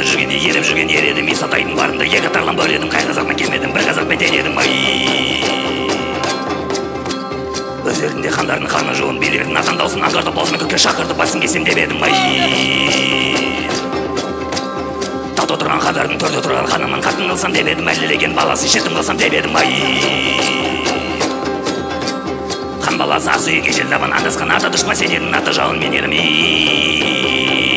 далада жүргенде еріп жүрген ер едім исатайдың барында. Екі тарлан бөледім қай қазақтан келмедім бір қазақпен тең едім. Ай! Өздерінде хандардың қаны жуын билердің атан даусын аңғартып балшын көкке шақыртып басын кесем деп едім. Ай! Таута тұрған хандардың төрде тұрған ханымын қатын қылсам деп едім әлдилеген баласын жетім қылсам деп едім. Ай! Хан баласы ақ сүйек жел табан адасқан ата дұшпан сен едің ата жауын мен едім.